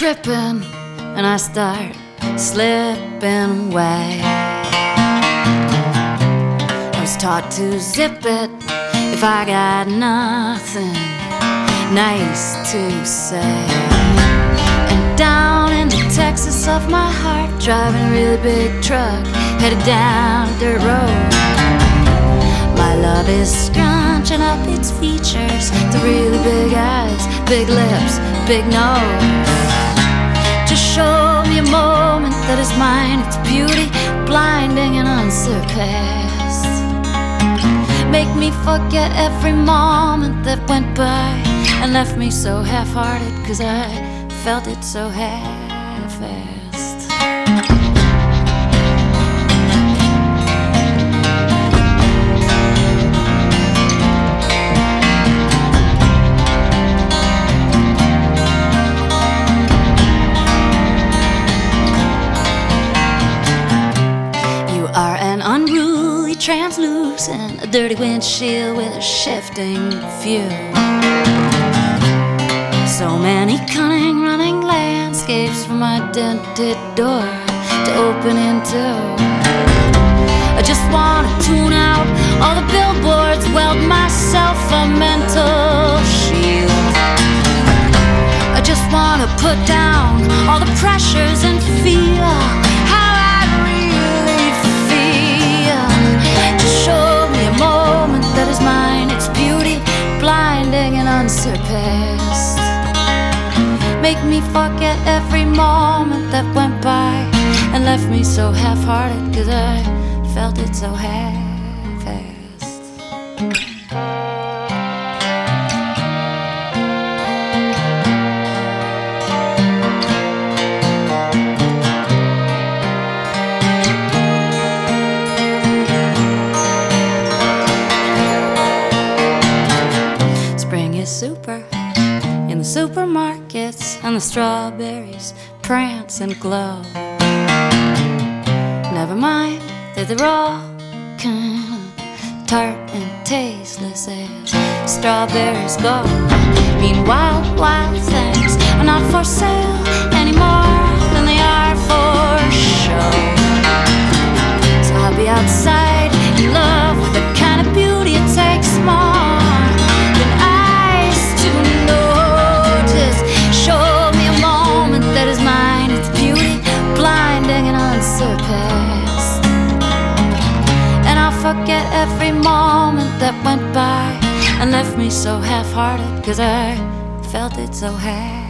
tripping and I start slipping away. I was taught to zip it if I got nothing nice to say. And down in the Texas of my heart, driving a really big truck, headed down dirt road. My love is scrunching up its features, the really big eyes, big lips, big nose. Moment that is mine, its beauty blinding and unsurpassed. Make me forget every moment that went by and left me so half hearted, cause I felt it so half assed. Translucent, a dirty windshield with a shifting view. So many cunning running landscapes from my dented door to open into. I just wanna tune out all the billboards, weld myself a mental shield. I just wanna put down all the pressures and unsurpassed. Make me forget every moment that went by and left me so half hearted cause I felt it so half super in the supermarkets, and the strawberries prance and glow. Never mind that they're all kind tart and tasteless as strawberries go. Meanwhile, wild things are not for sale and left me so half hearted, cause I felt it so assed.